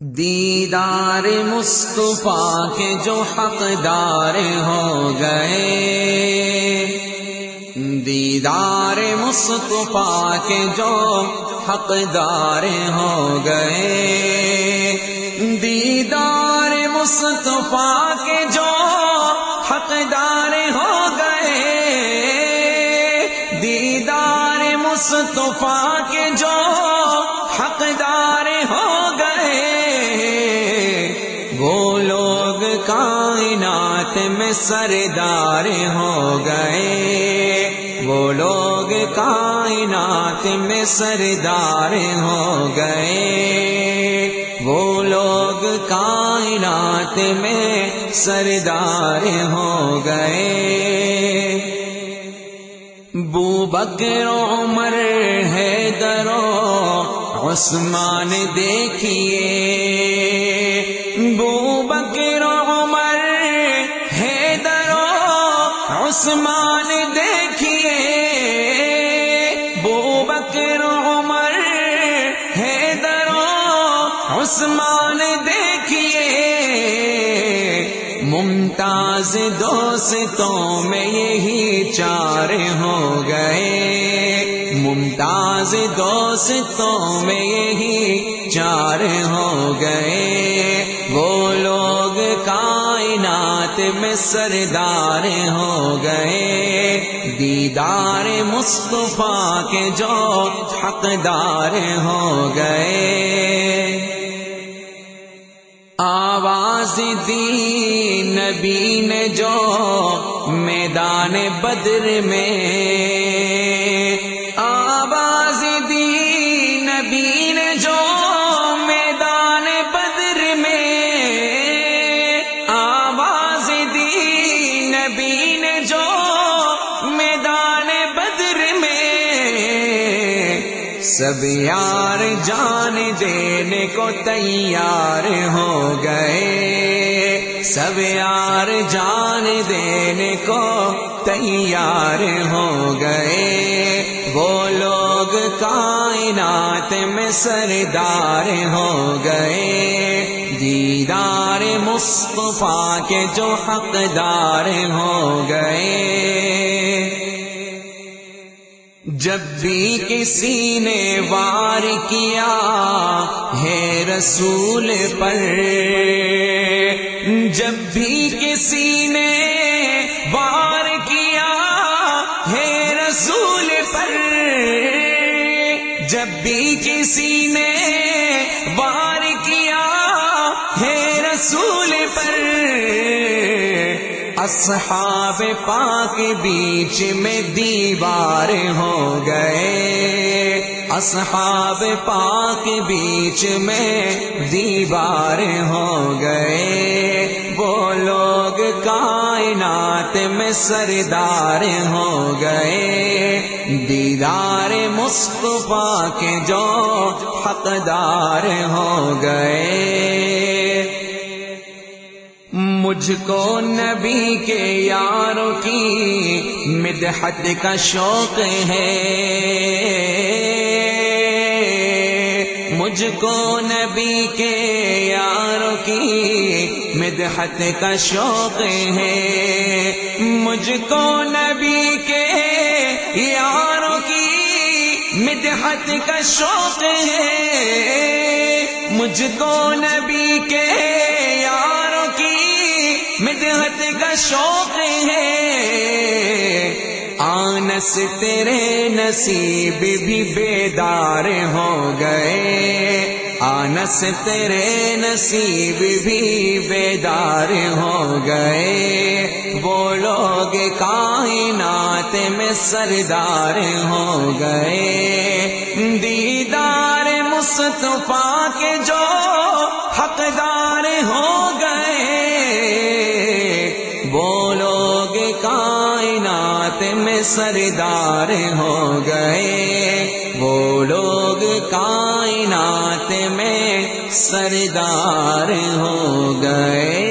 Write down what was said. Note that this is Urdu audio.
دیدار مصطفیٰ کے جو حقدار ہو گئے۔ دیدار مصطفیٰ کے جو حقدار ہو گئے۔ دیدار مصطفیٰ کے جو حقدار ہو گئے۔ دیدار مصطفیٰ کے جو کائنات میں سردار ہو گئے۔ وہ لوگ کائنات میں سردار ہو گئے۔ وہ لوگ کائنات میں سردار ہو گئے۔ بو بکر عمر ہے درو عثمان دیکھیے۔ عثمان دیکھیے بو بکر، عمر ہے درو عثمان دیکھیے۔ ممتاز دوستوں میں یہی چار ہو گئے۔ ممتاز دوستوں میں یہی چار ہو گئے۔ وہ لوگ کائنات میں سردار ہو گئے۔ دیدار مصطفیٰ کے جو حقدار ہو گئے۔ آواز دی نبی نے جو میدان بدر میں سب یار جان دینے کو تیار ہو گئے۔ سب یار جان دینے کو تیار ہو گئے۔ وہ لوگ کائنات میں سردار ہو گئے۔ دیدار مصطفیٰ کے جو حقدار ہو گئے۔ جب بھی کسی نے وار کیا ہے رسول پر، جب بھی کسی نے وار کیا ہے رسول پر، جب بھی کسی نے اصحاب پاک بیچ میں دیوار ہو گئے۔ اصحاب پاک بیچ میں دیوار ہو گئے۔ وہ لوگ کائنات میں سردار ہو گئے۔ دیدار مصطفیٰ کے جو حقدار ہو گئے۔ مجھ کو نبی کے یاروں کی مدحت کا شوق ہے۔ مجھ کو نبی کے یاروں کی مدحت کا شوق ہے۔ مجھ کو نبی کے یاروں کی مدحت کا شوق ہے۔ مجھ کو نبی کے شوق ہے۔ آنس تیرے نصیب بھی بیدار ہو گئے۔ آنس تیرے نصیب بھی بیدار ہو گئے۔ وہ لوگ کائنات میں سردار ہو گئے۔ دیدار مصطفیٰ کائنات میں سردار ہو گئے۔ وہ لوگ کائنات میں سردار ہو گئے۔